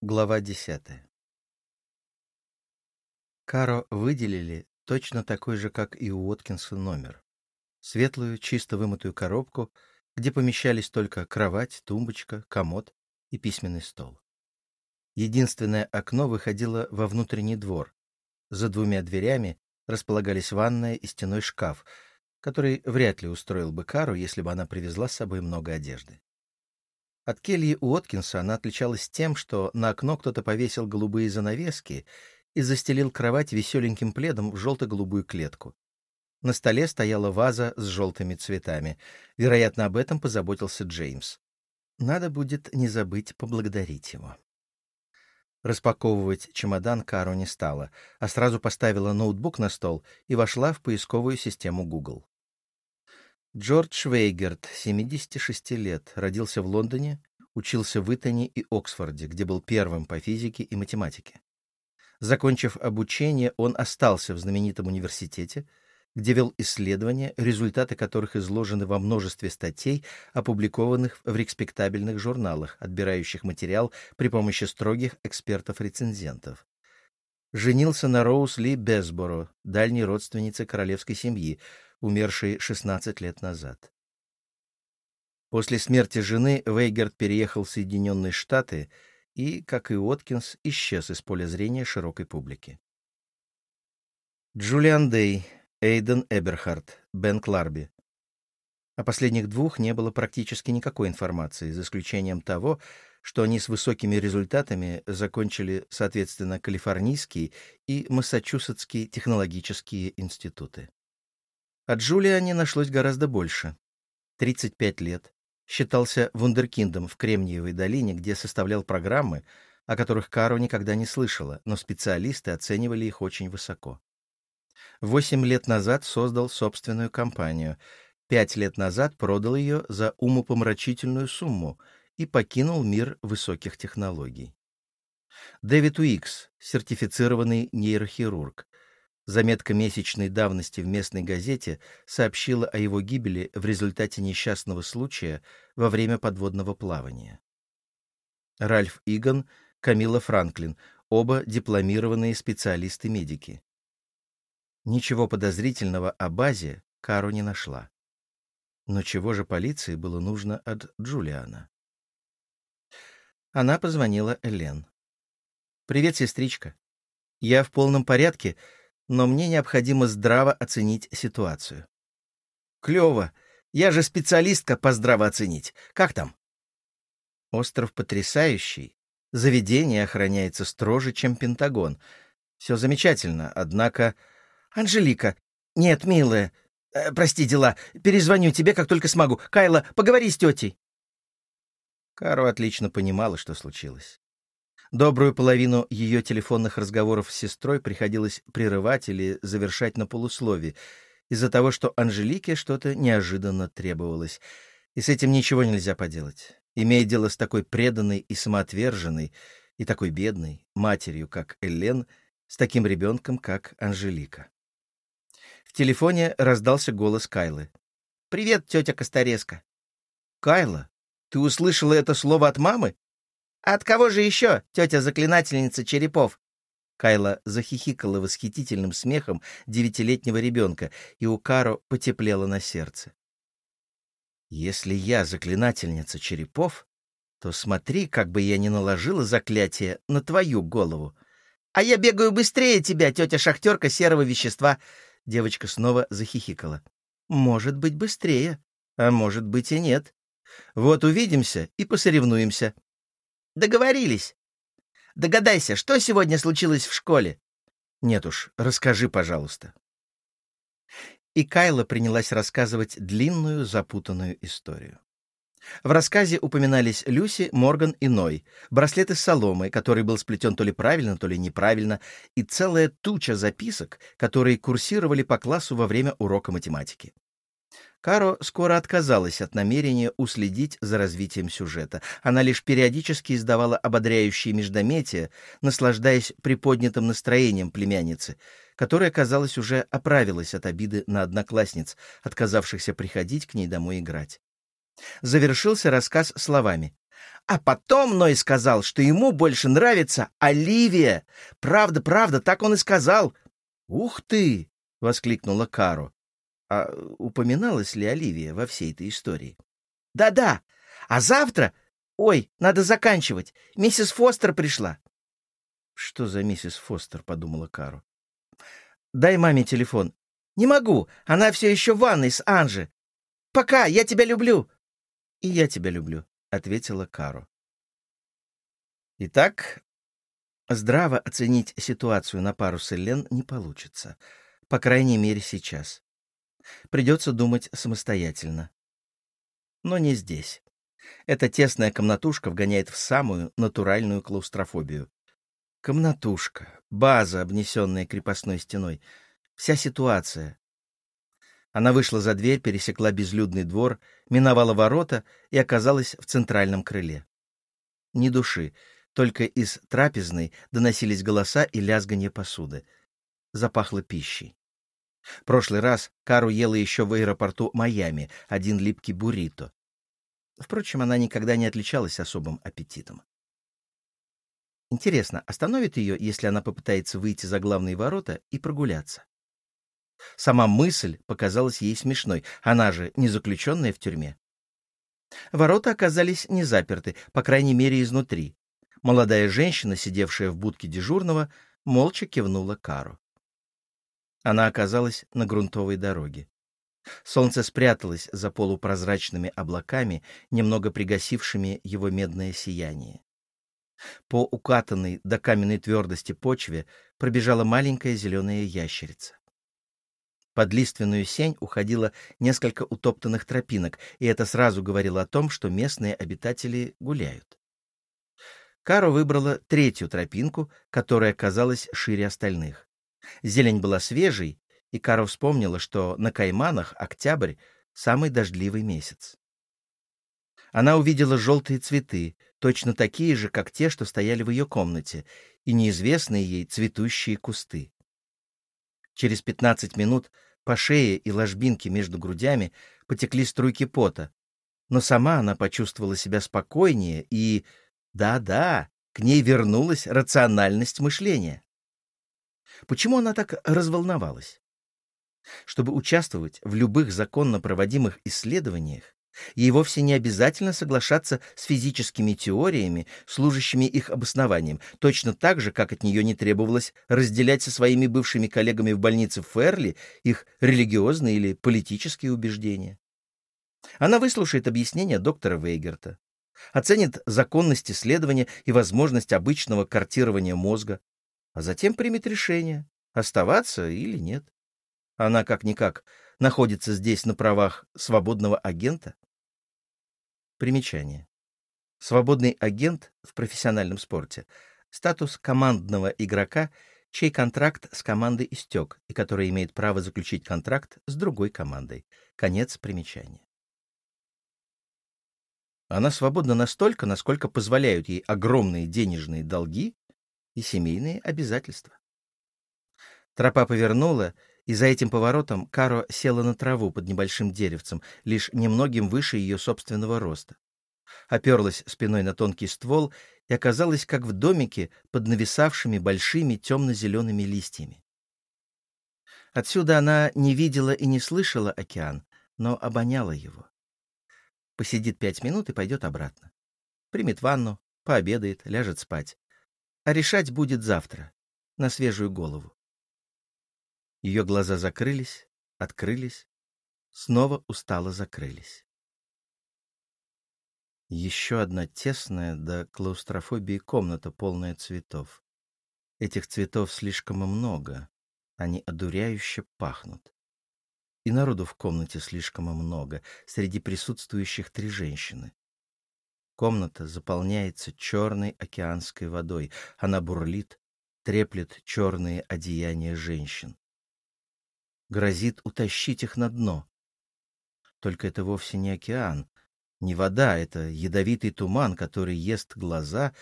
Глава десятая. Каро выделили точно такой же, как и у Уоткинса, номер. Светлую, чисто вымытую коробку, где помещались только кровать, тумбочка, комод и письменный стол. Единственное окно выходило во внутренний двор. За двумя дверями располагались ванная и стеной шкаф, который вряд ли устроил бы Кару, если бы она привезла с собой много одежды. От кельи Уоткинса она отличалась тем, что на окно кто-то повесил голубые занавески и застелил кровать веселеньким пледом в желто-голубую клетку. На столе стояла ваза с желтыми цветами. Вероятно, об этом позаботился Джеймс. Надо будет не забыть поблагодарить его. Распаковывать чемодан Кару не стала, а сразу поставила ноутбук на стол и вошла в поисковую систему Google. Джордж Вейгерт, 76 лет, родился в Лондоне, учился в Итоне и Оксфорде, где был первым по физике и математике. Закончив обучение, он остался в знаменитом университете, где вел исследования, результаты которых изложены во множестве статей, опубликованных в респектабельных журналах, отбирающих материал при помощи строгих экспертов-рецензентов. Женился на Роуз Ли Безборо, дальней родственнице королевской семьи, умершей 16 лет назад. После смерти жены Вейгерт переехал в Соединенные Штаты и, как и Уоткинс, исчез из поля зрения широкой публики. Джулиан Дей, Эйден Эберхард, Бен Кларби. О последних двух не было практически никакой информации, за исключением того, что они с высокими результатами закончили, соответственно, Калифорнийский и Массачусетский технологические институты. О Джулиане нашлось гораздо больше. 35 лет. Считался вундеркиндом в Кремниевой долине, где составлял программы, о которых Каро никогда не слышала, но специалисты оценивали их очень высоко. Восемь лет назад создал собственную компанию. Пять лет назад продал ее за умопомрачительную сумму и покинул мир высоких технологий. Дэвид Уикс, сертифицированный нейрохирург, Заметка месячной давности в местной газете сообщила о его гибели в результате несчастного случая во время подводного плавания. Ральф Иган, Камила Франклин, оба дипломированные специалисты-медики. Ничего подозрительного о базе Кару не нашла. Но чего же полиции было нужно от Джулиана? Она позвонила Элен. «Привет, сестричка. Я в полном порядке, но мне необходимо здраво оценить ситуацию. Клево. Я же специалистка по здраво оценить. Как там? Остров потрясающий. Заведение охраняется строже, чем Пентагон. Все замечательно, однако... Анжелика. Нет, милая. Э, прости дела. Перезвоню тебе, как только смогу. Кайла, поговори с тетей. Каро отлично понимала, что случилось. Добрую половину ее телефонных разговоров с сестрой приходилось прерывать или завершать на полуслове, из-за того, что Анжелике что-то неожиданно требовалось. И с этим ничего нельзя поделать. Имея дело с такой преданной и самоотверженной, и такой бедной матерью, как Элен, с таким ребенком, как Анжелика. В телефоне раздался голос Кайлы. «Привет, тетя Костареска». «Кайла, ты услышала это слово от мамы?» От кого же еще, тетя-заклинательница Черепов?» Кайла захихикала восхитительным смехом девятилетнего ребенка, и у Каро потеплело на сердце. «Если я заклинательница Черепов, то смотри, как бы я не наложила заклятие на твою голову. А я бегаю быстрее тебя, тетя-шахтерка серого вещества!» Девочка снова захихикала. «Может быть, быстрее, а может быть и нет. Вот увидимся и посоревнуемся. Договорились. Догадайся, что сегодня случилось в школе? Нет уж, расскажи, пожалуйста. И Кайла принялась рассказывать длинную запутанную историю. В рассказе упоминались Люси, Морган и Ной, браслеты с соломой, который был сплетен то ли правильно, то ли неправильно, и целая туча записок, которые курсировали по классу во время урока математики. Каро скоро отказалась от намерения уследить за развитием сюжета. Она лишь периодически издавала ободряющие междометия, наслаждаясь приподнятым настроением племянницы, которая, казалось, уже оправилась от обиды на одноклассниц, отказавшихся приходить к ней домой играть. Завершился рассказ словами. А потом Ной сказал, что ему больше нравится Оливия. Правда, правда, так он и сказал. «Ух ты!» — воскликнула Кару. А упоминалась ли Оливия во всей этой истории? «Да-да! А завтра... Ой, надо заканчивать. Миссис Фостер пришла». «Что за миссис Фостер?» — подумала Кару. «Дай маме телефон». «Не могу. Она все еще в ванной с Анжи. Пока, я тебя люблю». «И я тебя люблю», — ответила Кару. Итак, здраво оценить ситуацию на пару с Эллен не получится. По крайней мере, сейчас. Придется думать самостоятельно. Но не здесь. Эта тесная комнатушка вгоняет в самую натуральную клаустрофобию. Комнатушка, база, обнесенная крепостной стеной. Вся ситуация. Она вышла за дверь, пересекла безлюдный двор, миновала ворота и оказалась в центральном крыле. Ни души, только из трапезной доносились голоса и лязганье посуды. Запахло пищей. Прошлый раз Кару ела еще в аэропорту Майами один липкий буррито. Впрочем, она никогда не отличалась особым аппетитом. Интересно, остановит ее, если она попытается выйти за главные ворота и прогуляться? Сама мысль показалась ей смешной, она же не заключенная в тюрьме. Ворота оказались не заперты, по крайней мере, изнутри. Молодая женщина, сидевшая в будке дежурного, молча кивнула Кару. Она оказалась на грунтовой дороге. Солнце спряталось за полупрозрачными облаками, немного пригасившими его медное сияние. По укатанной до каменной твердости почве пробежала маленькая зеленая ящерица. Под лиственную сень уходило несколько утоптанных тропинок, и это сразу говорило о том, что местные обитатели гуляют. Каро выбрала третью тропинку, которая казалась шире остальных. Зелень была свежей, и Каро вспомнила, что на Кайманах октябрь — самый дождливый месяц. Она увидела желтые цветы, точно такие же, как те, что стояли в ее комнате, и неизвестные ей цветущие кусты. Через пятнадцать минут по шее и ложбинке между грудями потекли струйки пота, но сама она почувствовала себя спокойнее и да-да, к ней вернулась рациональность мышления. Почему она так разволновалась? Чтобы участвовать в любых законно проводимых исследованиях, ей вовсе не обязательно соглашаться с физическими теориями, служащими их обоснованием, точно так же, как от нее не требовалось разделять со своими бывшими коллегами в больнице Ферли их религиозные или политические убеждения. Она выслушает объяснения доктора Вейгерта, оценит законность исследования и возможность обычного картирования мозга, а затем примет решение, оставаться или нет. Она, как-никак, находится здесь на правах свободного агента. Примечание. Свободный агент в профессиональном спорте — статус командного игрока, чей контракт с командой истек и который имеет право заключить контракт с другой командой. Конец примечания. Она свободна настолько, насколько позволяют ей огромные денежные долги и семейные обязательства. Тропа повернула, и за этим поворотом Каро села на траву под небольшим деревцем, лишь немногим выше ее собственного роста. Оперлась спиной на тонкий ствол и оказалась как в домике под нависавшими большими темно-зелеными листьями. Отсюда она не видела и не слышала океан, но обоняла его посидит пять минут и пойдет обратно. Примет ванну, пообедает, ляжет спать. А решать будет завтра, на свежую голову. Ее глаза закрылись, открылись, снова устало закрылись. Еще одна тесная до клаустрофобии комната, полная цветов. Этих цветов слишком много, они одуряюще пахнут. И народу в комнате слишком много, среди присутствующих три женщины. Комната заполняется черной океанской водой. Она бурлит, треплет черные одеяния женщин. Грозит утащить их на дно. Только это вовсе не океан, не вода, это ядовитый туман, который ест глаза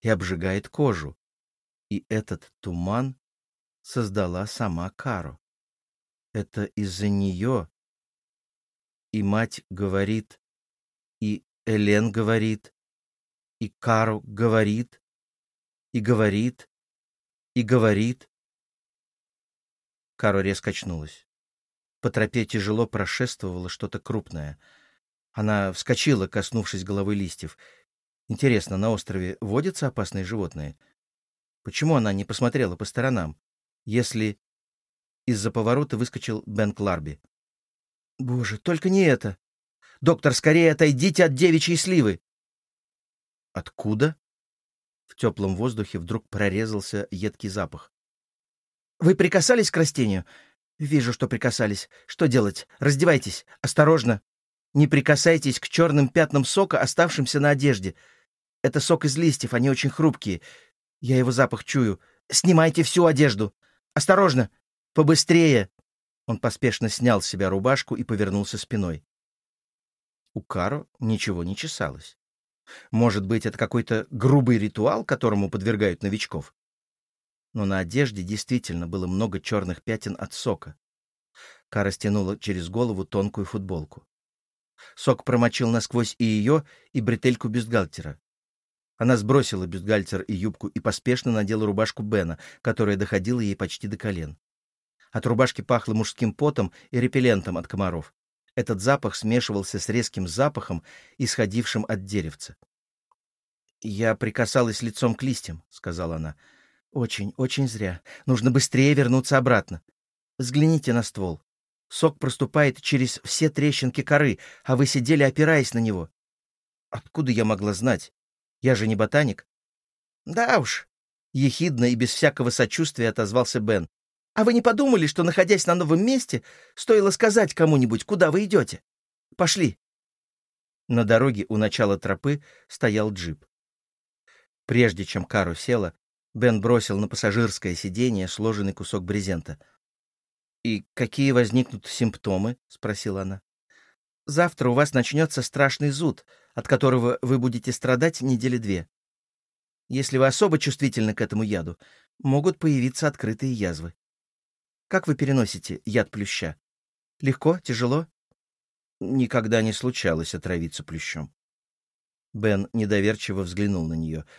и обжигает кожу. И этот туман создала сама Каро. Это из-за нее. И мать говорит, и Элен говорит, И Кару говорит, и говорит, и говорит. Кару резко очнулась. По тропе тяжело прошествовало что-то крупное. Она вскочила, коснувшись головы листьев. Интересно, на острове водятся опасные животные? Почему она не посмотрела по сторонам, если... Из-за поворота выскочил Бен Кларби. «Боже, только не это! Доктор, скорее отойдите от девичьей сливы!» «Откуда?» В теплом воздухе вдруг прорезался едкий запах. «Вы прикасались к растению?» «Вижу, что прикасались. Что делать? Раздевайтесь. Осторожно. Не прикасайтесь к черным пятнам сока, оставшимся на одежде. Это сок из листьев, они очень хрупкие. Я его запах чую. Снимайте всю одежду. Осторожно. Побыстрее!» Он поспешно снял с себя рубашку и повернулся спиной. У Каро ничего не чесалось. Может быть, это какой-то грубый ритуал, которому подвергают новичков? но на одежде действительно было много черных пятен от сока. Кара стянула через голову тонкую футболку. Сок промочил насквозь и ее, и бретельку бюстгальтера. Она сбросила бюстгальтер и юбку и поспешно надела рубашку Бена, которая доходила ей почти до колен. От рубашки пахло мужским потом и репеллентом от комаров. Этот запах смешивался с резким запахом, исходившим от деревца. «Я прикасалась лицом к листьям», — сказала она. Очень, очень зря. Нужно быстрее вернуться обратно. Взгляните на ствол. Сок проступает через все трещинки коры, а вы сидели, опираясь на него. Откуда я могла знать? Я же не ботаник. Да уж. Ехидно и без всякого сочувствия отозвался Бен. А вы не подумали, что, находясь на новом месте, стоило сказать кому-нибудь, куда вы идете? Пошли. На дороге у начала тропы стоял джип. Прежде чем Кару села, Бен бросил на пассажирское сиденье сложенный кусок брезента. «И какие возникнут симптомы?» — спросила она. «Завтра у вас начнется страшный зуд, от которого вы будете страдать недели две. Если вы особо чувствительны к этому яду, могут появиться открытые язвы. Как вы переносите яд плюща? Легко? Тяжело?» Никогда не случалось отравиться плющом. Бен недоверчиво взглянул на нее —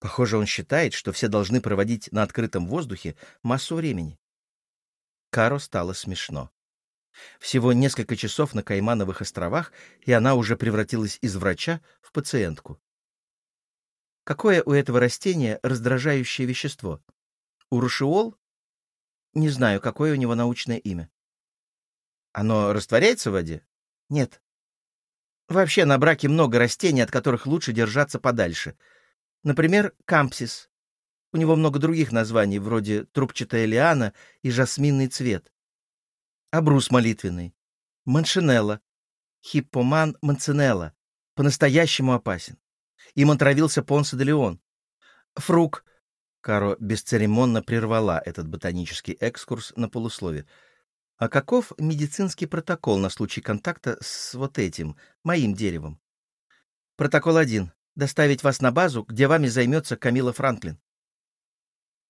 Похоже, он считает, что все должны проводить на открытом воздухе массу времени. Каро стало смешно. Всего несколько часов на Каймановых островах, и она уже превратилась из врача в пациентку. Какое у этого растения раздражающее вещество? Урушиол? Не знаю, какое у него научное имя. Оно растворяется в воде? Нет. Вообще на браке много растений, от которых лучше держаться подальше — Например, кампсис. У него много других названий, вроде трубчатая лиана и жасминный цвет. Абрус молитвенный. Маншинелла. Хиппоман манцинелла. По-настоящему опасен. Им отравился Понсо де Леон. Фрук. Каро бесцеремонно прервала этот ботанический экскурс на полуслове. А каков медицинский протокол на случай контакта с вот этим, моим деревом? Протокол один доставить вас на базу, где вами займется Камила Франклин.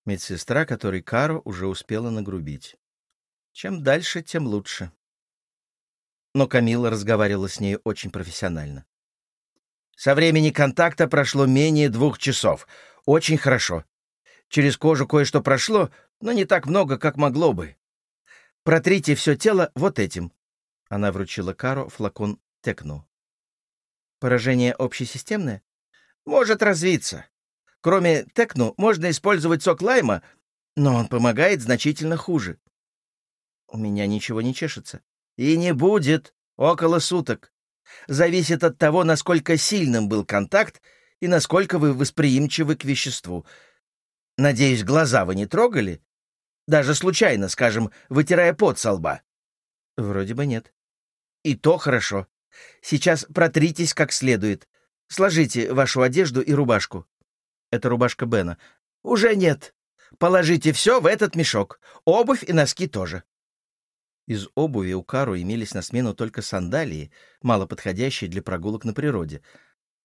Медсестра, которой Каро уже успела нагрубить. Чем дальше, тем лучше. Но Камила разговаривала с ней очень профессионально. Со времени контакта прошло менее двух часов. Очень хорошо. Через кожу кое-что прошло, но не так много, как могло бы. Протрите все тело вот этим. Она вручила Каро флакон Текну. Поражение общесистемное? может развиться. Кроме текну можно использовать сок лайма, но он помогает значительно хуже. У меня ничего не чешется. И не будет около суток. Зависит от того, насколько сильным был контакт и насколько вы восприимчивы к веществу. Надеюсь, глаза вы не трогали? Даже случайно, скажем, вытирая пот со лба? Вроде бы нет. И то хорошо. Сейчас протритесь как следует. Сложите вашу одежду и рубашку. Это рубашка Бена. Уже нет. Положите все в этот мешок. Обувь и носки тоже. Из обуви у Кару имелись на смену только сандалии, мало подходящие для прогулок на природе.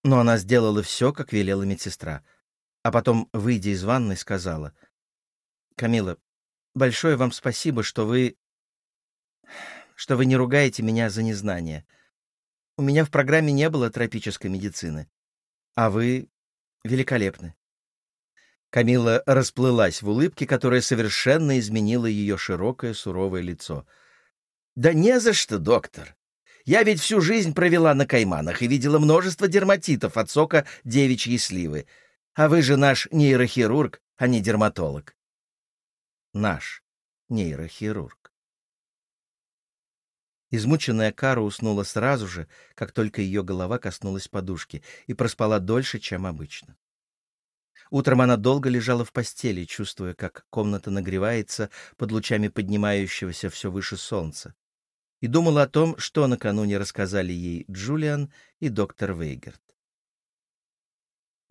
Но она сделала все, как велела медсестра. А потом, выйдя из ванной, сказала. «Камила, большое вам спасибо, что вы... что вы не ругаете меня за незнание. У меня в программе не было тропической медицины. А вы великолепны. Камила расплылась в улыбке, которая совершенно изменила ее широкое суровое лицо. «Да не за что, доктор. Я ведь всю жизнь провела на Кайманах и видела множество дерматитов от сока девичьей сливы. А вы же наш нейрохирург, а не дерматолог». «Наш нейрохирург». Измученная Кара уснула сразу же, как только ее голова коснулась подушки, и проспала дольше, чем обычно. Утром она долго лежала в постели, чувствуя, как комната нагревается под лучами поднимающегося все выше солнца, и думала о том, что накануне рассказали ей Джулиан и доктор Вейгерт.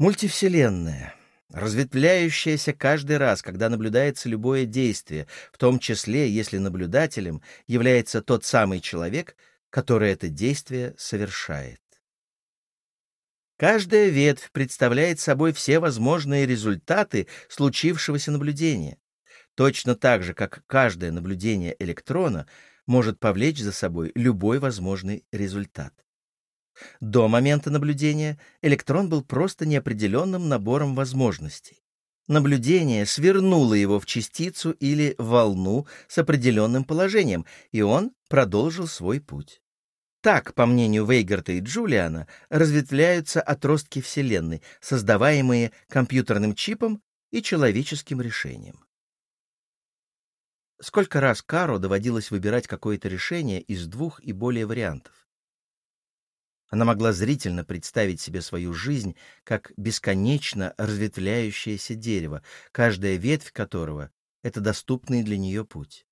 Мультивселенная, разветвляющаяся каждый раз, когда наблюдается любое действие, в том числе, если наблюдателем является тот самый человек, который это действие совершает. Каждая ветвь представляет собой все возможные результаты случившегося наблюдения, точно так же, как каждое наблюдение электрона может повлечь за собой любой возможный результат. До момента наблюдения электрон был просто неопределенным набором возможностей. Наблюдение свернуло его в частицу или волну с определенным положением, и он продолжил свой путь. Так, по мнению Вейгарта и Джулиана, разветвляются отростки Вселенной, создаваемые компьютерным чипом и человеческим решением. Сколько раз Каро доводилось выбирать какое-то решение из двух и более вариантов? Она могла зрительно представить себе свою жизнь как бесконечно разветвляющееся дерево, каждая ветвь которого — это доступный для нее путь.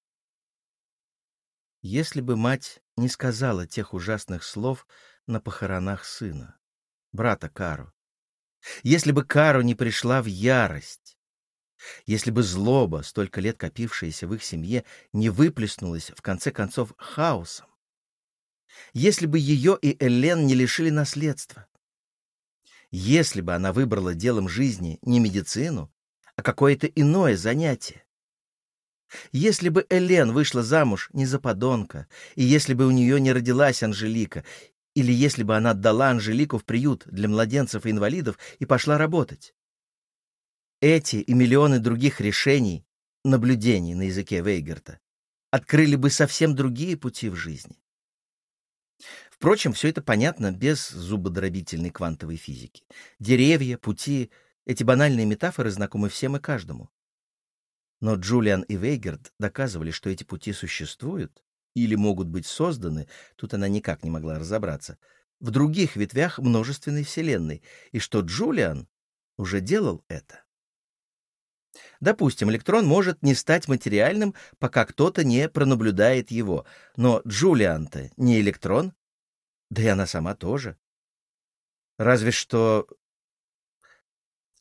Если бы мать не сказала тех ужасных слов на похоронах сына, брата Кару, если бы Кару не пришла в ярость, если бы злоба, столько лет копившаяся в их семье, не выплеснулась в конце концов хаосом, если бы ее и Элен не лишили наследства, если бы она выбрала делом жизни не медицину, а какое-то иное занятие, если бы Элен вышла замуж не за подонка, и если бы у нее не родилась Анжелика, или если бы она отдала Анжелику в приют для младенцев и инвалидов и пошла работать. Эти и миллионы других решений, наблюдений на языке Вейгерта, открыли бы совсем другие пути в жизни. Впрочем, все это понятно без зубодробительной квантовой физики. Деревья, пути — эти банальные метафоры знакомы всем и каждому. Но Джулиан и Вейгерт доказывали, что эти пути существуют или могут быть созданы, тут она никак не могла разобраться, в других ветвях множественной Вселенной, и что Джулиан уже делал это. Допустим, электрон может не стать материальным, пока кто-то не пронаблюдает его, но Джулиан-то не электрон, да и она сама тоже. Разве что...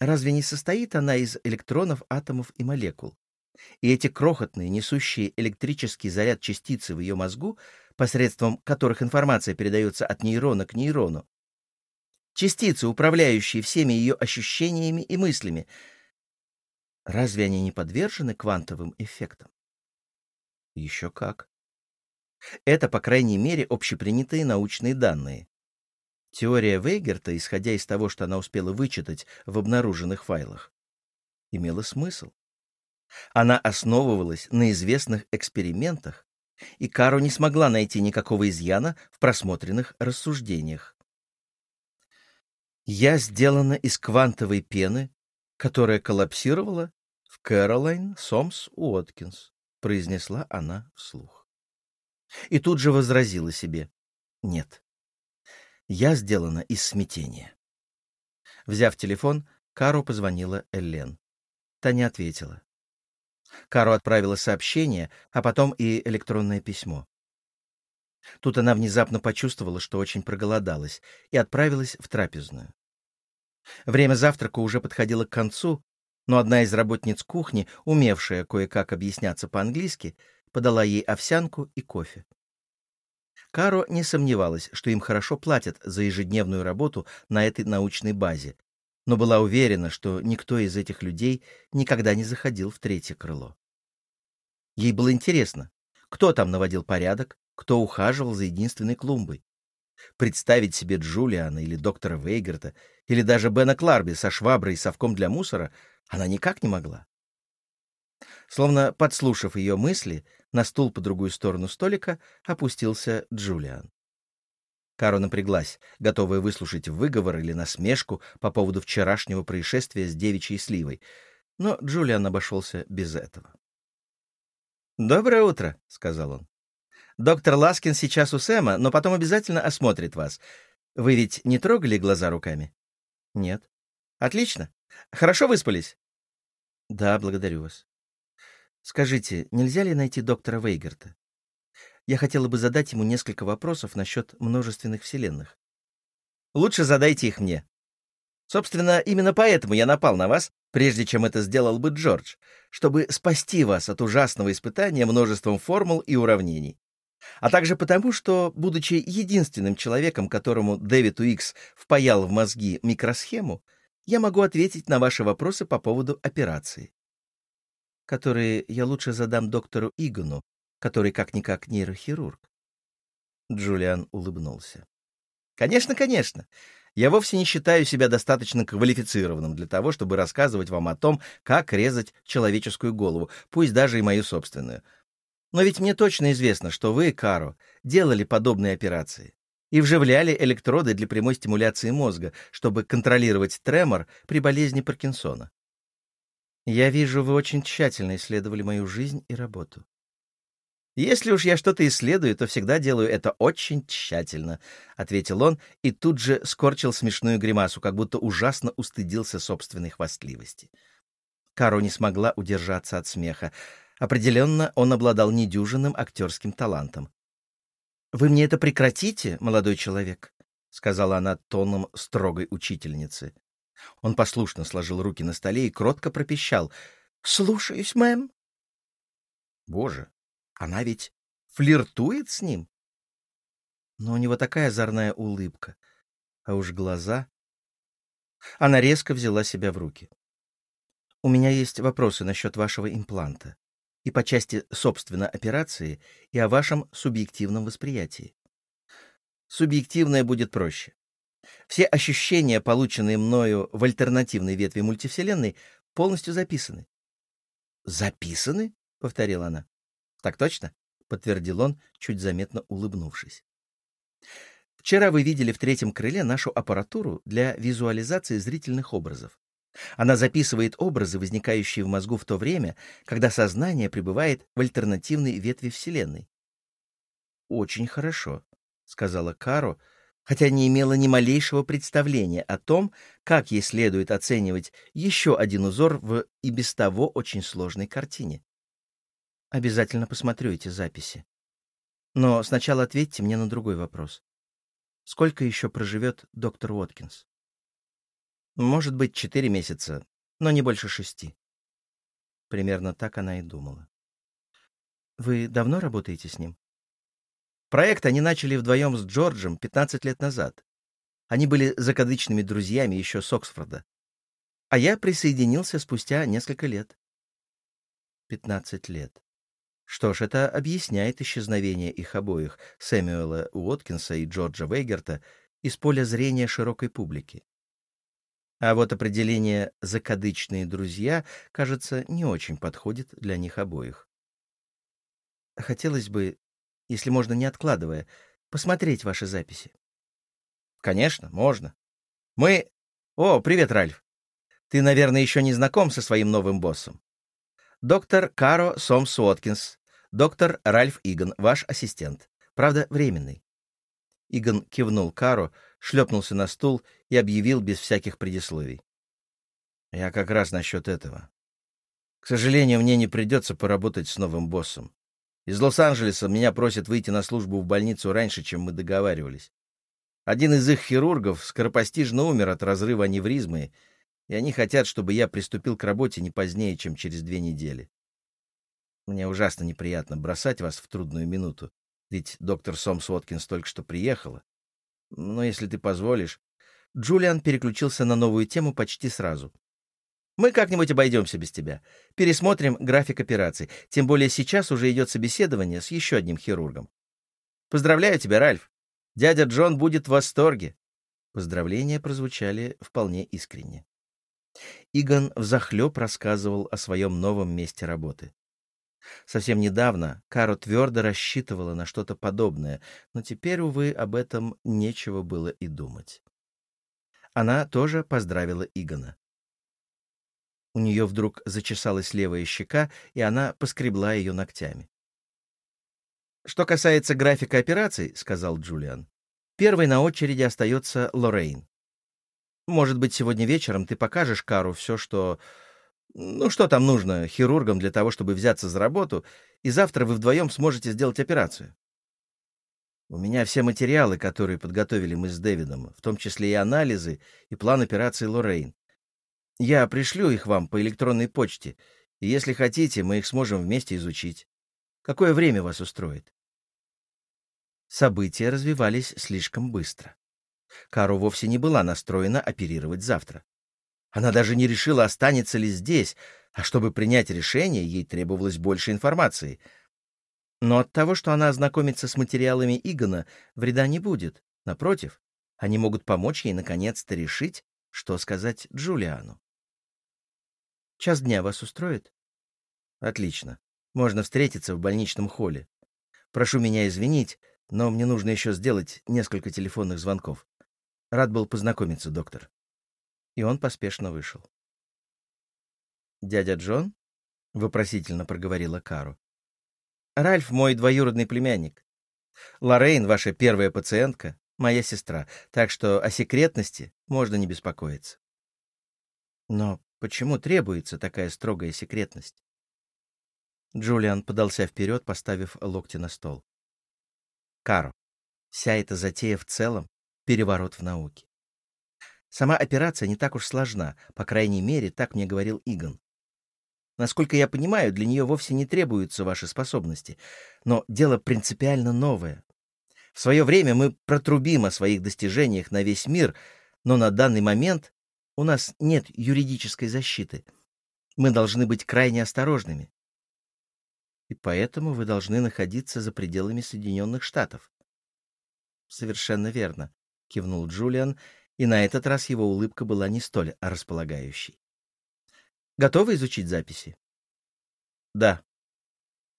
Разве не состоит она из электронов, атомов и молекул? и эти крохотные, несущие электрический заряд частицы в ее мозгу, посредством которых информация передается от нейрона к нейрону, частицы, управляющие всеми ее ощущениями и мыслями, разве они не подвержены квантовым эффектам? Еще как. Это, по крайней мере, общепринятые научные данные. Теория Вейгерта, исходя из того, что она успела вычитать в обнаруженных файлах, имела смысл. Она основывалась на известных экспериментах, и Каро не смогла найти никакого изъяна в просмотренных рассуждениях. «Я сделана из квантовой пены, которая коллапсировала в Кэролайн Сомс Уоткинс», — произнесла она вслух. И тут же возразила себе «Нет, я сделана из смятения». Взяв телефон, Кару позвонила Эллен. Та не ответила. Каро отправила сообщение, а потом и электронное письмо. Тут она внезапно почувствовала, что очень проголодалась, и отправилась в трапезную. Время завтрака уже подходило к концу, но одна из работниц кухни, умевшая кое-как объясняться по-английски, подала ей овсянку и кофе. Каро не сомневалась, что им хорошо платят за ежедневную работу на этой научной базе, но была уверена, что никто из этих людей никогда не заходил в третье крыло. Ей было интересно, кто там наводил порядок, кто ухаживал за единственной клумбой. Представить себе Джулиана или доктора Вейгарта, или даже Бена Кларби со шваброй и совком для мусора она никак не могла. Словно подслушав ее мысли, на стул по другую сторону столика опустился Джулиан. Каро напряглась, готовая выслушать выговор или насмешку по поводу вчерашнего происшествия с девичьей сливой, но Джулиан обошелся без этого. «Доброе утро», — сказал он. «Доктор Ласкин сейчас у Сэма, но потом обязательно осмотрит вас. Вы ведь не трогали глаза руками?» «Нет». «Отлично. Хорошо выспались?» «Да, благодарю вас». «Скажите, нельзя ли найти доктора Вейгарта?» Я хотела бы задать ему несколько вопросов насчет множественных вселенных. Лучше задайте их мне. Собственно, именно поэтому я напал на вас, прежде чем это сделал бы Джордж, чтобы спасти вас от ужасного испытания множеством формул и уравнений. А также потому, что, будучи единственным человеком, которому Дэвид Уикс впаял в мозги микросхему, я могу ответить на ваши вопросы по поводу операции, которые я лучше задам доктору Игону, который как-никак нейрохирург. Джулиан улыбнулся. «Конечно, конечно. Я вовсе не считаю себя достаточно квалифицированным для того, чтобы рассказывать вам о том, как резать человеческую голову, пусть даже и мою собственную. Но ведь мне точно известно, что вы, Каро, делали подобные операции и вживляли электроды для прямой стимуляции мозга, чтобы контролировать тремор при болезни Паркинсона. Я вижу, вы очень тщательно исследовали мою жизнь и работу. «Если уж я что-то исследую, то всегда делаю это очень тщательно», — ответил он и тут же скорчил смешную гримасу, как будто ужасно устыдился собственной хвастливости. Каро не смогла удержаться от смеха. Определенно, он обладал недюжинным актерским талантом. «Вы мне это прекратите, молодой человек», — сказала она тоном строгой учительницы. Он послушно сложил руки на столе и кротко пропищал. «Слушаюсь, мэм». Боже, она ведь флиртует с ним. Но у него такая озорная улыбка. А уж глаза... Она резко взяла себя в руки. «У меня есть вопросы насчет вашего импланта. И по части, собственно, операции, и о вашем субъективном восприятии. Субъективное будет проще. Все ощущения, полученные мною в альтернативной ветви мультивселенной, полностью записаны. «Записаны?» — повторила она. Так точно? подтвердил он, чуть заметно улыбнувшись. Вчера вы видели в третьем крыле нашу аппаратуру для визуализации зрительных образов. Она записывает образы, возникающие в мозгу в то время, когда сознание пребывает в альтернативной ветви Вселенной. «Очень хорошо», — сказала Каро, хотя не имела ни малейшего представления о том, как ей следует оценивать еще один узор в и без того очень сложной картине. Обязательно посмотрю эти записи. Но сначала ответьте мне на другой вопрос. Сколько еще проживет доктор Уоткинс? Может быть, четыре месяца, но не больше шести. Примерно так она и думала. Вы давно работаете с ним? Проект они начали вдвоем с Джорджем 15 лет назад. Они были закадычными друзьями еще с Оксфорда. А я присоединился спустя несколько лет. 15 лет. Что ж, это объясняет исчезновение их обоих, Сэмюэла Уоткинса и Джорджа Вейгерта, из поля зрения широкой публики. А вот определение «закадычные друзья», кажется, не очень подходит для них обоих. Хотелось бы, если можно не откладывая, посмотреть ваши записи. Конечно, можно. Мы... О, привет, Ральф. Ты, наверное, еще не знаком со своим новым боссом. Доктор Каро Сомс Уоткинс, Доктор Ральф Иган, ваш ассистент. Правда, временный. Иган кивнул Кару, шлепнулся на стул и объявил без всяких предисловий. Я как раз насчет этого. К сожалению, мне не придется поработать с новым боссом. Из Лос-Анджелеса меня просят выйти на службу в больницу раньше, чем мы договаривались. Один из их хирургов скоропостижно умер от разрыва аневризмы, и они хотят, чтобы я приступил к работе не позднее, чем через две недели. Мне ужасно неприятно бросать вас в трудную минуту, ведь доктор Сомс Уоткинс только что приехала. Но если ты позволишь... Джулиан переключился на новую тему почти сразу. Мы как-нибудь обойдемся без тебя. Пересмотрим график операций. Тем более сейчас уже идет собеседование с еще одним хирургом. Поздравляю тебя, Ральф. Дядя Джон будет в восторге. Поздравления прозвучали вполне искренне. Игон взахлеб рассказывал о своем новом месте работы. Совсем недавно Каро твердо рассчитывала на что-то подобное, но теперь, увы, об этом нечего было и думать. Она тоже поздравила Игона. У нее вдруг зачесалась левая щека, и она поскребла ее ногтями. «Что касается графика операций», — сказал Джулиан, — «первой на очереди остается Лоррейн. Может быть, сегодня вечером ты покажешь Кару все, что... Ну, что там нужно хирургам для того, чтобы взяться за работу, и завтра вы вдвоем сможете сделать операцию. У меня все материалы, которые подготовили мы с Дэвидом, в том числе и анализы, и план операции Лоррейн. Я пришлю их вам по электронной почте, и если хотите, мы их сможем вместе изучить. Какое время вас устроит? События развивались слишком быстро. Кару вовсе не была настроена оперировать завтра. Она даже не решила, останется ли здесь, а чтобы принять решение, ей требовалось больше информации. Но от того, что она ознакомится с материалами Игона, вреда не будет. Напротив, они могут помочь ей наконец-то решить, что сказать Джулиану. «Час дня вас устроит?» «Отлично. Можно встретиться в больничном холле. Прошу меня извинить, но мне нужно еще сделать несколько телефонных звонков. Рад был познакомиться, доктор. И он поспешно вышел. «Дядя Джон?» — вопросительно проговорила Кару. «Ральф — мой двоюродный племянник. Лоррейн — ваша первая пациентка, моя сестра, так что о секретности можно не беспокоиться». «Но почему требуется такая строгая секретность?» Джулиан подался вперед, поставив локти на стол. Каро, вся эта затея в целом — переворот в науке. Сама операция не так уж сложна, по крайней мере, так мне говорил Игон. Насколько я понимаю, для нее вовсе не требуются ваши способности, но дело принципиально новое. В свое время мы протрубим о своих достижениях на весь мир, но на данный момент у нас нет юридической защиты. Мы должны быть крайне осторожными и поэтому вы должны находиться за пределами Соединенных Штатов. Совершенно верно, кивнул Джулиан, и на этот раз его улыбка была не столь располагающей. Готовы изучить записи? Да.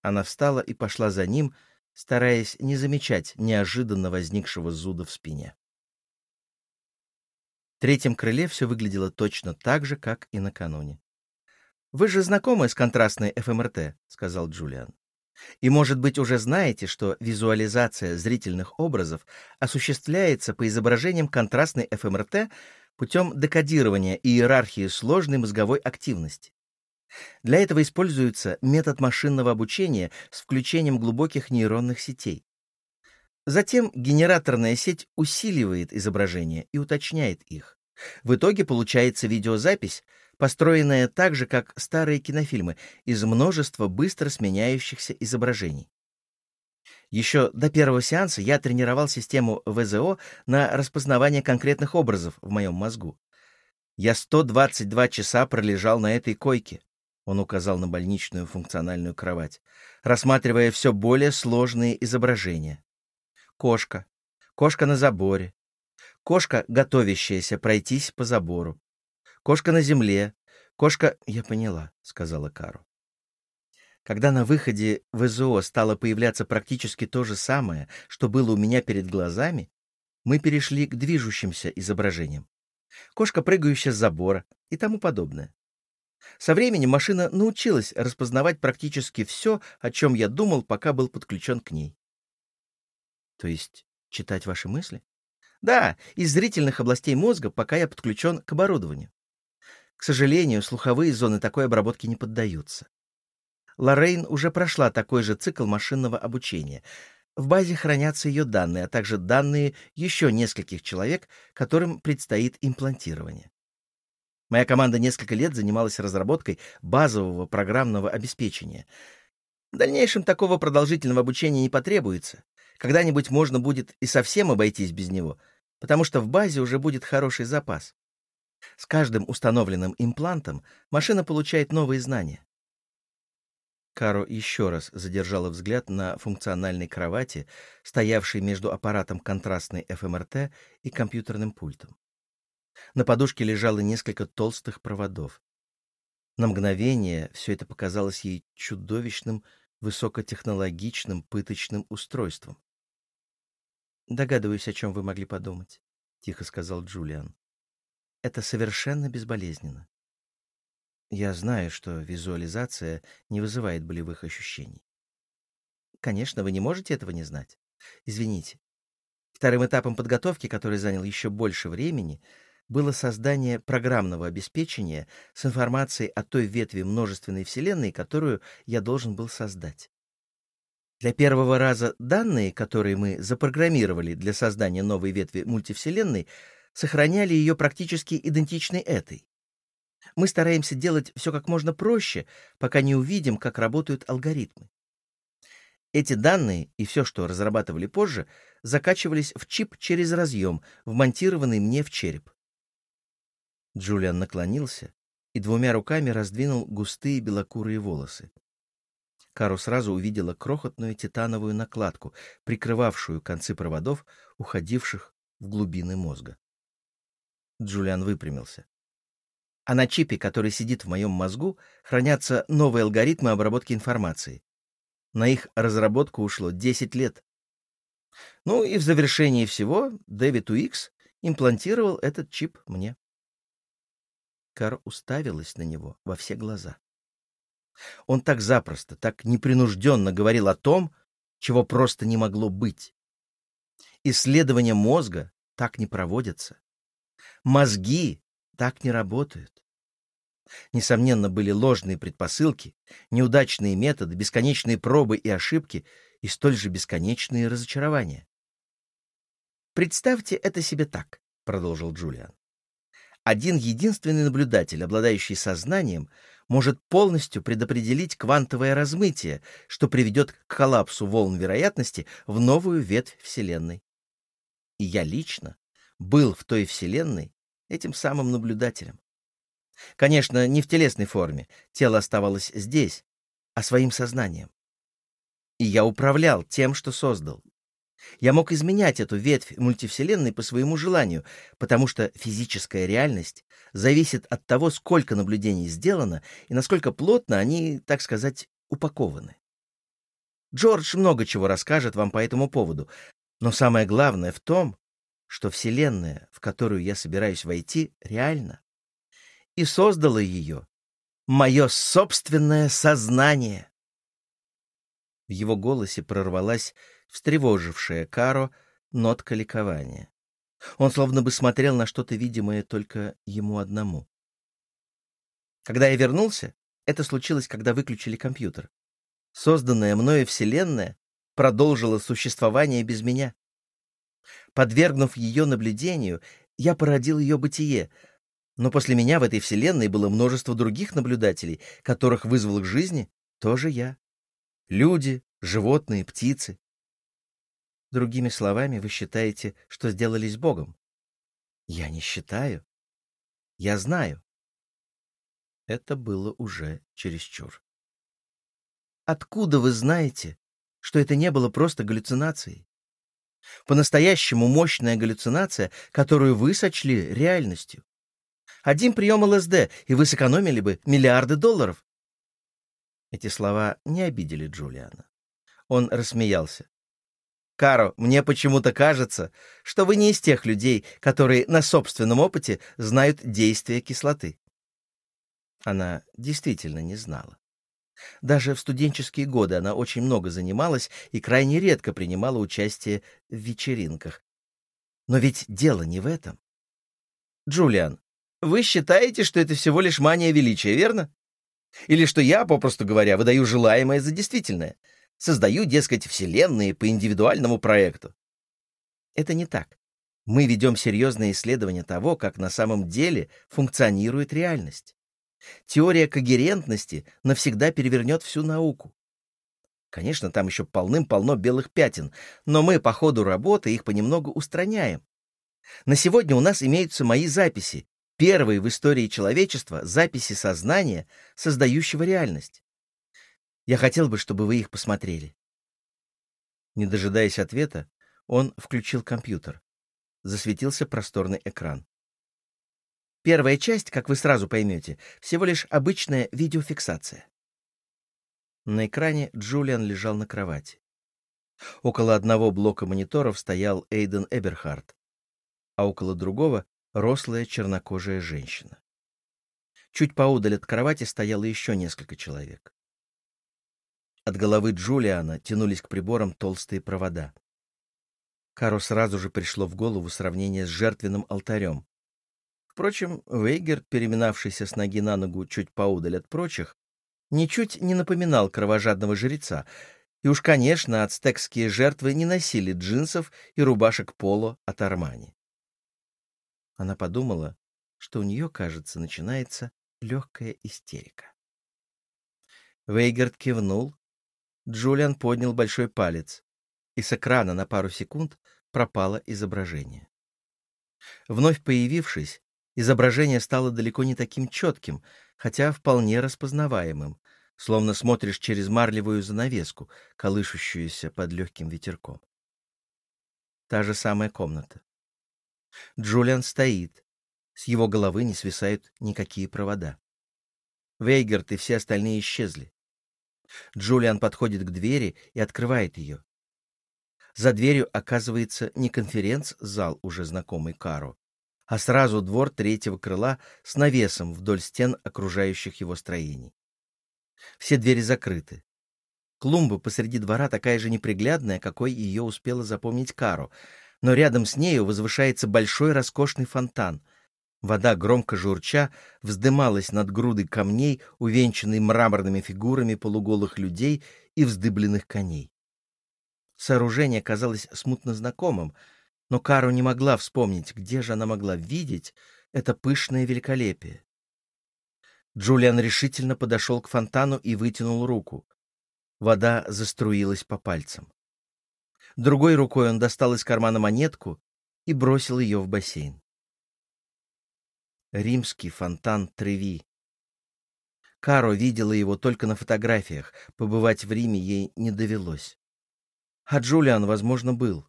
Она встала и пошла за ним, стараясь не замечать неожиданно возникшего зуда в спине. Третьем крыле все выглядело точно так же, как и накануне. «Вы же знакомы с контрастной ФМРТ», — сказал Джулиан. «И, может быть, уже знаете, что визуализация зрительных образов осуществляется по изображениям контрастной ФМРТ путем декодирования иерархии сложной мозговой активности. Для этого используется метод машинного обучения с включением глубоких нейронных сетей. Затем генераторная сеть усиливает изображения и уточняет их. В итоге получается видеозапись, построенная так же, как старые кинофильмы, из множества быстро сменяющихся изображений. Еще до первого сеанса я тренировал систему ВЗО на распознавание конкретных образов в моем мозгу. Я 122 часа пролежал на этой койке, он указал на больничную функциональную кровать, рассматривая все более сложные изображения. Кошка, кошка на заборе, кошка, готовящаяся пройтись по забору, Кошка на земле. Кошка... Я поняла, сказала Кару. Когда на выходе в ИЗО стало появляться практически то же самое, что было у меня перед глазами, мы перешли к движущимся изображениям. Кошка, прыгающая с забора и тому подобное. Со временем машина научилась распознавать практически все, о чем я думал, пока был подключен к ней. То есть читать ваши мысли? Да, из зрительных областей мозга, пока я подключен к оборудованию. К сожалению, слуховые зоны такой обработки не поддаются. Лоррейн уже прошла такой же цикл машинного обучения. В базе хранятся ее данные, а также данные еще нескольких человек, которым предстоит имплантирование. Моя команда несколько лет занималась разработкой базового программного обеспечения. В дальнейшем такого продолжительного обучения не потребуется. Когда-нибудь можно будет и совсем обойтись без него, потому что в базе уже будет хороший запас. С каждым установленным имплантом машина получает новые знания. Каро еще раз задержала взгляд на функциональной кровати, стоявшей между аппаратом контрастной ФМРТ и компьютерным пультом. На подушке лежало несколько толстых проводов. На мгновение все это показалось ей чудовищным, высокотехнологичным пыточным устройством. «Догадываюсь, о чем вы могли подумать», — тихо сказал Джулиан. «Это совершенно безболезненно. Я знаю, что визуализация не вызывает болевых ощущений. Конечно, вы не можете этого не знать. Извините. Вторым этапом подготовки, который занял еще больше времени, было создание программного обеспечения с информацией о той ветви множественной Вселенной, которую я должен был создать. Для первого раза данные, которые мы запрограммировали для создания новой ветви мультивселенной, сохраняли ее практически идентичной этой. Мы стараемся делать все как можно проще, пока не увидим, как работают алгоритмы. Эти данные и все, что разрабатывали позже, закачивались в чип через разъем, вмонтированный мне в череп. Джулиан наклонился и двумя руками раздвинул густые белокурые волосы. Кару сразу увидела крохотную титановую накладку, прикрывавшую концы проводов, уходивших в глубины мозга. Джулиан выпрямился. А на чипе, который сидит в моем мозгу, хранятся новые алгоритмы обработки информации. На их разработку ушло 10 лет. Ну и в завершении всего Дэвид Уикс имплантировал этот чип мне. Кар уставилась на него во все глаза. Он так запросто, так непринужденно говорил о том, чего просто не могло быть. Исследования мозга так не проводятся. Мозги так не работают. Несомненно, были ложные предпосылки, неудачные методы, бесконечные пробы и ошибки и столь же бесконечные разочарования. «Представьте это себе так», — продолжил Джулиан. «Один единственный наблюдатель, обладающий сознанием, может полностью предопределить квантовое размытие, что приведет к коллапсу волн вероятности в новую ветвь Вселенной. И я лично был в той Вселенной этим самым наблюдателем. Конечно, не в телесной форме, тело оставалось здесь, а своим сознанием. И я управлял тем, что создал. Я мог изменять эту ветвь мультивселенной по своему желанию, потому что физическая реальность зависит от того, сколько наблюдений сделано и насколько плотно они, так сказать, упакованы. Джордж много чего расскажет вам по этому поводу, но самое главное в том, что Вселенная, в которую я собираюсь войти, реальна. И создало ее мое собственное сознание. В его голосе прорвалась встревожившая Каро нотка ликования. Он словно бы смотрел на что-то видимое только ему одному. Когда я вернулся, это случилось, когда выключили компьютер. Созданная мною Вселенная продолжила существование без меня. Подвергнув ее наблюдению, я породил ее бытие, но после меня в этой Вселенной было множество других наблюдателей, которых вызвал к жизни тоже я. Люди, животные, птицы. Другими словами, вы считаете, что сделались Богом? Я не считаю. Я знаю. Это было уже чересчур. Откуда вы знаете, что это не было просто галлюцинацией? По-настоящему мощная галлюцинация, которую вы сочли реальностью. Один прием ЛСД, и вы сэкономили бы миллиарды долларов. Эти слова не обидели Джулиана. Он рассмеялся. «Каро, мне почему-то кажется, что вы не из тех людей, которые на собственном опыте знают действие кислоты». Она действительно не знала. Даже в студенческие годы она очень много занималась и крайне редко принимала участие в вечеринках. Но ведь дело не в этом. Джулиан, вы считаете, что это всего лишь мания величия, верно? Или что я, попросту говоря, выдаю желаемое за действительное, создаю, дескать, вселенные по индивидуальному проекту? Это не так. Мы ведем серьезное исследование того, как на самом деле функционирует реальность. Теория когерентности навсегда перевернет всю науку. Конечно, там еще полным-полно белых пятен, но мы по ходу работы их понемногу устраняем. На сегодня у нас имеются мои записи, первые в истории человечества записи сознания, создающего реальность. Я хотел бы, чтобы вы их посмотрели. Не дожидаясь ответа, он включил компьютер. Засветился просторный экран. Первая часть, как вы сразу поймете, всего лишь обычная видеофиксация. На экране Джулиан лежал на кровати. Около одного блока мониторов стоял Эйден Эберхард, а около другого — рослая чернокожая женщина. Чуть поодаль от кровати стояло еще несколько человек. От головы Джулиана тянулись к приборам толстые провода. Кару сразу же пришло в голову сравнение с жертвенным алтарем. Впрочем, Вейгер, переминавшийся с ноги на ногу чуть поудаль от прочих, ничуть не напоминал кровожадного жреца, и уж, конечно, ацтекские жертвы не носили джинсов и рубашек поло от Армани. Она подумала, что у нее, кажется, начинается легкая истерика. Вейгард кивнул. Джулиан поднял большой палец, и с экрана на пару секунд пропало изображение. Вновь появившись, изображение стало далеко не таким четким, хотя вполне распознаваемым, словно смотришь через марлевую занавеску, колышущуюся под легким ветерком. Та же самая комната. Джулиан стоит. С его головы не свисают никакие провода. Вейгерт и все остальные исчезли. Джулиан подходит к двери и открывает ее. За дверью оказывается не конференц-зал, уже знакомый Кару, а сразу двор третьего крыла с навесом вдоль стен окружающих его строений. Все двери закрыты. Клумба посреди двора такая же неприглядная, какой ее успела запомнить Кару, но рядом с нею возвышается большой роскошный фонтан. Вода, громко журча, вздымалась над грудой камней, увенчанной мраморными фигурами полуголых людей и вздыбленных коней. Сооружение казалось смутно знакомым, но Кару не могла вспомнить, где же она могла видеть это пышное великолепие. Джулиан решительно подошел к фонтану и вытянул руку. Вода заструилась по пальцам. Другой рукой он достал из кармана монетку и бросил ее в бассейн. Римский фонтан Треви. Каро видела его только на фотографиях, побывать в Риме ей не довелось. А Джулиан, возможно, был.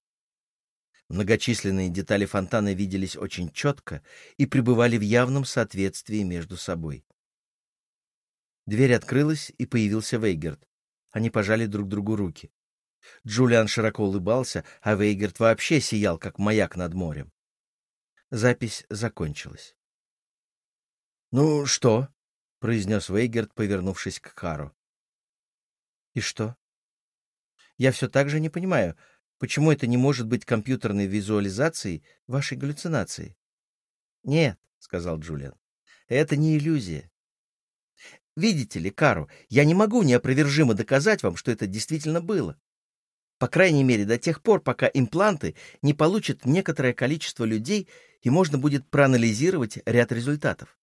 Многочисленные детали фонтана виделись очень четко и пребывали в явном соответствии между собой. Дверь открылась, и появился Вейгерт. Они пожали друг другу руки. Джулиан широко улыбался, а Вейгерт вообще сиял, как маяк над морем. Запись закончилась. «Ну что?» — произнес Вейгерт, повернувшись к Кару. «И что?» «Я все так же не понимаю, почему это не может быть компьютерной визуализацией вашей галлюцинации?» «Нет», — сказал Джулиан, — «это не иллюзия. Видите ли, Кару, я не могу неопровержимо доказать вам, что это действительно было. По крайней мере, до тех пор, пока импланты не получат некоторое количество людей, и можно будет проанализировать ряд результатов.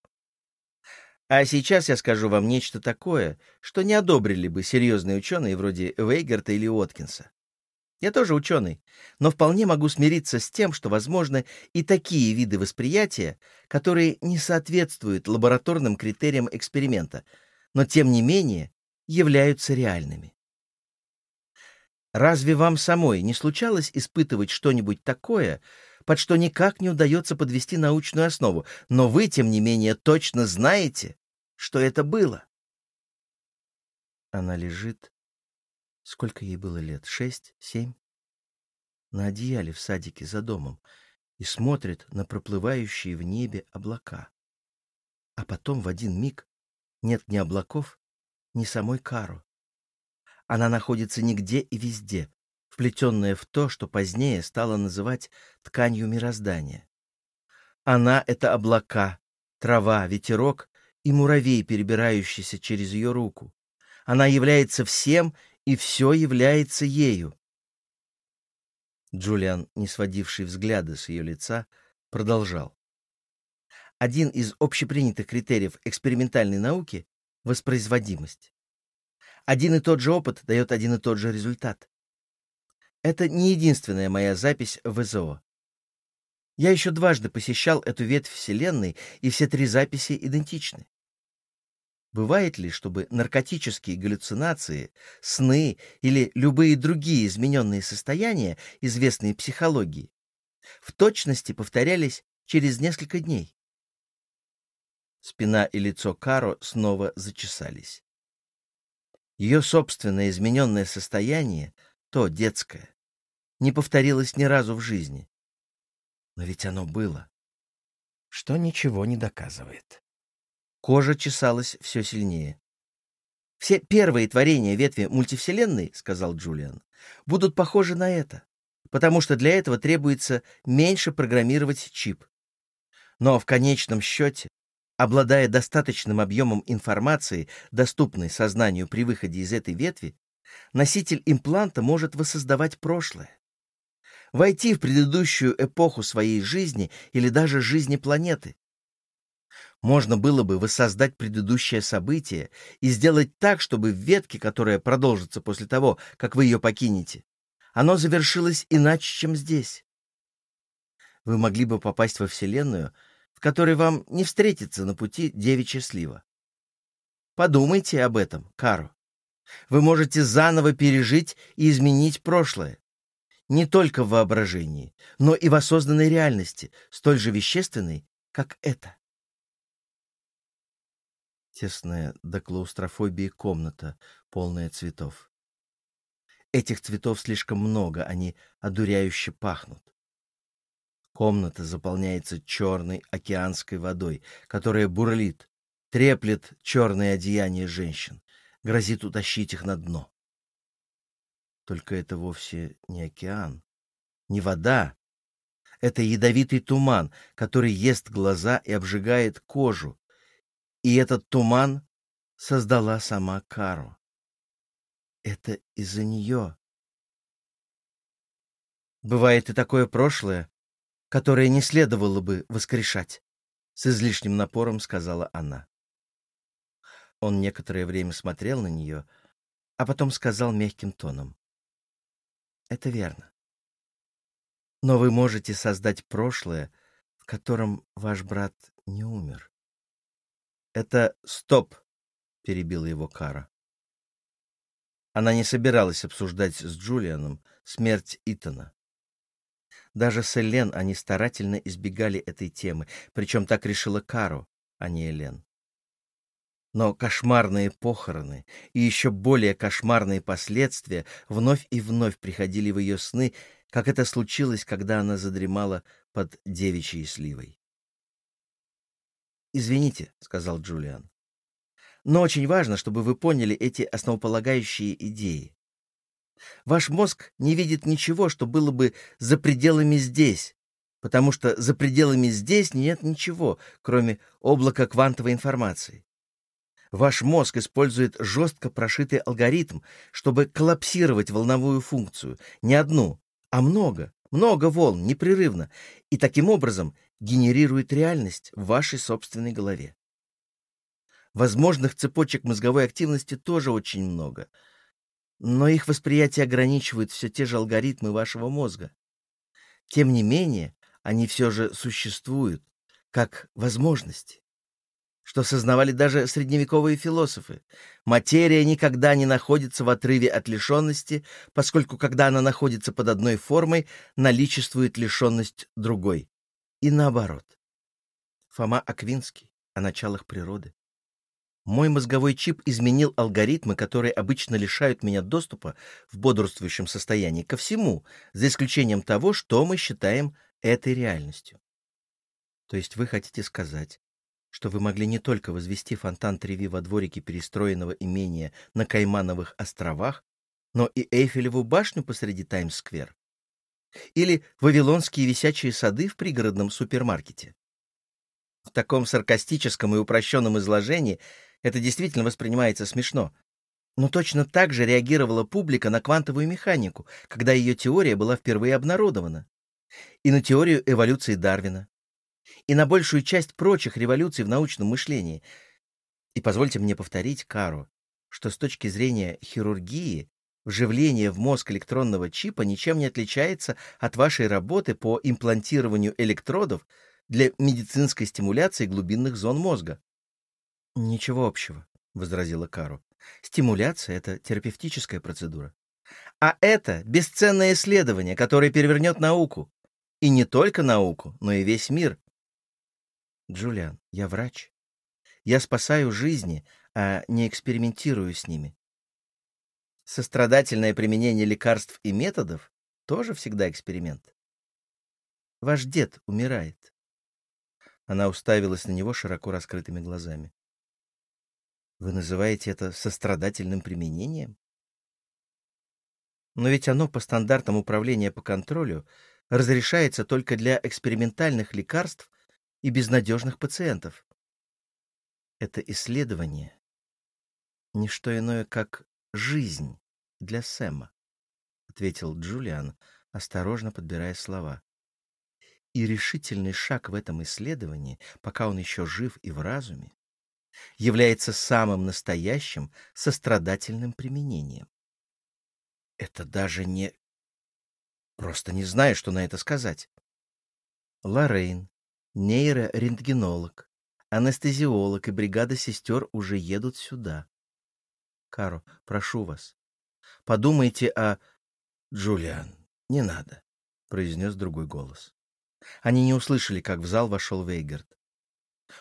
А сейчас я скажу вам нечто такое, что не одобрили бы серьезные ученые вроде Вейгерта или Уоткинса. Я тоже ученый, но вполне могу смириться с тем, что возможны и такие виды восприятия, которые не соответствуют лабораторным критериям эксперимента, но тем не менее являются реальными. Разве вам самой не случалось испытывать что-нибудь такое, под что никак не удается подвести научную основу, но вы, тем не менее, точно знаете, что это было? Она лежит Сколько ей было лет? Шесть? Семь? На одеяле в садике за домом и смотрит на проплывающие в небе облака. А потом в один миг нет ни облаков, ни самой Кару. Она находится нигде и везде, вплетенная в то, что позднее стало называть тканью мироздания. Она — это облака, трава, ветерок и муравей, перебирающийся через ее руку. Она является всем и все является ею. Джулиан, не сводивший взгляда с ее лица, продолжал. Один из общепринятых критериев экспериментальной науки — воспроизводимость. Один и тот же опыт дает один и тот же результат. Это не единственная моя запись в ВЗО. Я еще дважды посещал эту ветвь Вселенной, и все три записи идентичны. Бывает ли, чтобы наркотические галлюцинации, сны или любые другие измененные состояния, известные психологии, в точности повторялись через несколько дней? Спина и лицо Каро снова зачесались. Ее собственное измененное состояние, то детское, не повторилось ни разу в жизни. Но ведь оно было, что ничего не доказывает. Кожа чесалась все сильнее. «Все первые творения ветви мультивселенной, — сказал Джулиан, — будут похожи на это, потому что для этого требуется меньше программировать чип. Но в конечном счете, обладая достаточным объемом информации, доступной сознанию при выходе из этой ветви, носитель импланта может воссоздавать прошлое, войти в предыдущую эпоху своей жизни или даже жизни планеты, можно было бы воссоздать предыдущее событие и сделать так, чтобы в ветке, которая продолжится после того, как вы ее покинете, оно завершилось иначе, чем здесь. Вы могли бы попасть во Вселенную, в которой вам не встретится на пути девичья слива. Подумайте об этом, Каро. Вы можете заново пережить и изменить прошлое. Не только в воображении, но и в осознанной реальности, столь же вещественной, как это тесная до клаустрофобии комната, полная цветов. Этих цветов слишком много, они одуряюще пахнут. Комната заполняется черной океанской водой, которая бурлит, треплет черные одеяния женщин, грозит утащить их на дно. Только это вовсе не океан, не вода. Это ядовитый туман, который ест глаза и обжигает кожу, и этот туман создала сама Кару. Это из-за нее. Бывает и такое прошлое, которое не следовало бы воскрешать, с излишним напором сказала она. Он некоторое время смотрел на нее, а потом сказал мягким тоном. Это верно. Но вы можете создать прошлое, в котором ваш брат не умер. «Это стоп!» — перебила его Кара. Она не собиралась обсуждать с Джулианом смерть Итана. Даже с Элен они старательно избегали этой темы, причем так решила Кару, а не Элен. Но кошмарные похороны и еще более кошмарные последствия вновь и вновь приходили в ее сны, как это случилось, когда она задремала под девичьей сливой. «Извините», — сказал Джулиан. «Но очень важно, чтобы вы поняли эти основополагающие идеи. Ваш мозг не видит ничего, что было бы за пределами здесь, потому что за пределами здесь нет ничего, кроме облака квантовой информации. Ваш мозг использует жестко прошитый алгоритм, чтобы коллапсировать волновую функцию, не одну, а много, много волн, непрерывно, и таким образом генерирует реальность в вашей собственной голове. Возможных цепочек мозговой активности тоже очень много, но их восприятие ограничивают все те же алгоритмы вашего мозга. Тем не менее, они все же существуют как возможности, что сознавали даже средневековые философы. Материя никогда не находится в отрыве от лишенности, поскольку когда она находится под одной формой, наличествует лишенность другой и наоборот. Фома Аквинский о началах природы. Мой мозговой чип изменил алгоритмы, которые обычно лишают меня доступа в бодрствующем состоянии ко всему, за исключением того, что мы считаем этой реальностью. То есть вы хотите сказать, что вы могли не только возвести фонтан Треви во дворике перестроенного имения на Каймановых островах, но и Эйфелеву башню посреди Таймс-сквер? Или вавилонские висячие сады в пригородном супермаркете. В таком саркастическом и упрощенном изложении это действительно воспринимается смешно. Но точно так же реагировала публика на квантовую механику, когда ее теория была впервые обнародована. И на теорию эволюции Дарвина. И на большую часть прочих революций в научном мышлении. И позвольте мне повторить, Кару, что с точки зрения хирургии Вживление в мозг электронного чипа ничем не отличается от вашей работы по имплантированию электродов для медицинской стимуляции глубинных зон мозга. Ничего общего, — возразила Кару. «Стимуляция — это терапевтическая процедура. А это бесценное исследование, которое перевернет науку. И не только науку, но и весь мир. Джулиан, я врач. Я спасаю жизни, а не экспериментирую с ними. Сострадательное применение лекарств и методов тоже всегда эксперимент. Ваш дед умирает. Она уставилась на него широко раскрытыми глазами. Вы называете это сострадательным применением? Но ведь оно по стандартам управления по контролю разрешается только для экспериментальных лекарств и безнадежных пациентов. Это исследование — не что иное, как жизнь для Сэма, — ответил Джулиан, осторожно подбирая слова. И решительный шаг в этом исследовании, пока он еще жив и в разуме, является самым настоящим сострадательным применением. Это даже не... Просто не знаю, что на это сказать. Лоррейн, нейрорентгенолог, анестезиолог и бригада сестер уже едут сюда. Каро, прошу вас, подумайте о... Джулиан, не надо, — произнес другой голос. Они не услышали, как в зал вошел Вейгард.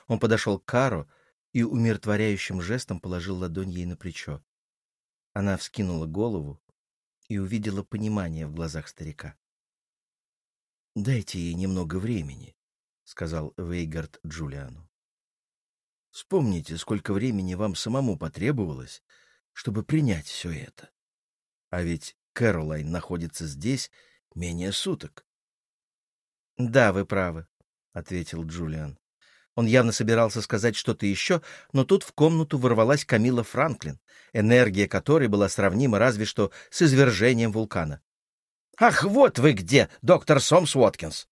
Он подошел к Каро и умиротворяющим жестом положил ладонь ей на плечо. Она вскинула голову и увидела понимание в глазах старика. «Дайте ей немного времени», — сказал Вейгард Джулиану. «Вспомните, сколько времени вам самому потребовалось, чтобы принять все это. А ведь Кэролайн находится здесь менее суток». «Да, вы правы», — ответил Джулиан. Он явно собирался сказать что-то еще, но тут в комнату ворвалась Камила Франклин, энергия которой была сравнима разве что с извержением вулкана. «Ах, вот вы где, доктор Сомс Уоткинс!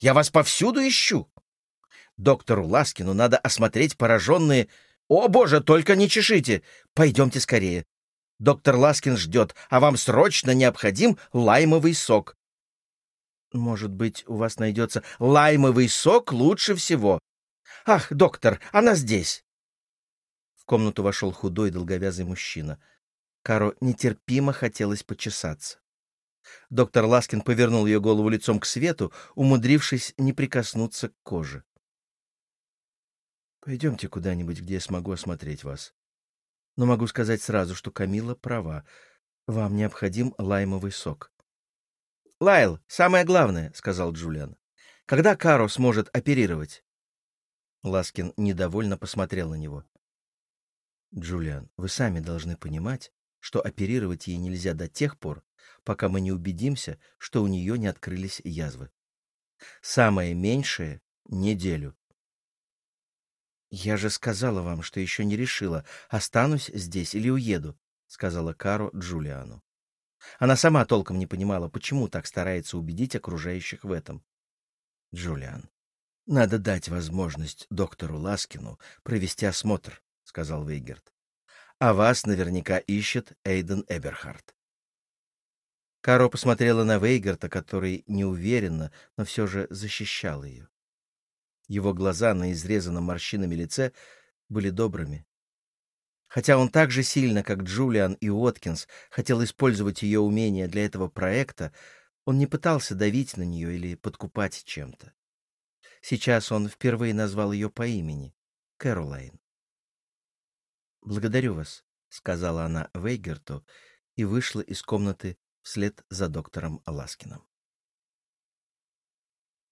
Я вас повсюду ищу!» Доктору Ласкину надо осмотреть пораженные... «О, боже, только не чешите! Пойдемте скорее!» Доктор Ласкин ждет, а вам срочно необходим лаймовый сок. Может быть, у вас найдется лаймовый сок лучше всего. «Ах, доктор, она здесь!» В комнату вошел худой долговязый мужчина. Каро нетерпимо хотелось почесаться. Доктор Ласкин повернул ее голову лицом к свету, умудрившись не прикоснуться к коже. «Пойдемте куда-нибудь, где я смогу осмотреть вас. Но могу сказать сразу, что Камила права. Вам необходим лаймовый сок». «Лайл, самое главное», — сказал Джулиан. «Когда Каро сможет оперировать?» Ласкин недовольно посмотрел на него. «Джулиан, вы сами должны понимать, что оперировать ей нельзя до тех пор, пока мы не убедимся, что у нее не открылись язвы. Самое меньшее — неделю. «Я же сказала вам, что еще не решила, останусь здесь или уеду», — сказала Каро Джулиану. Она сама толком не понимала, почему так старается убедить окружающих в этом. «Джулиан, надо дать возможность доктору Ласкину провести осмотр, сказал Вейгерт. А вас наверняка ищет Эйден Эберхард. Каро посмотрела на Вейгерта, который неуверенно, но все же защищал ее. Его глаза на изрезанном морщинами лице были добрыми. Хотя он так же сильно, как Джулиан и Уоткинс, хотел использовать ее умения для этого проекта, он не пытался давить на нее или подкупать чем-то. Сейчас он впервые назвал ее по имени — Кэролайн. «Благодарю вас», — сказала она Вейгерту и вышла из комнаты вслед за доктором Ласкиным.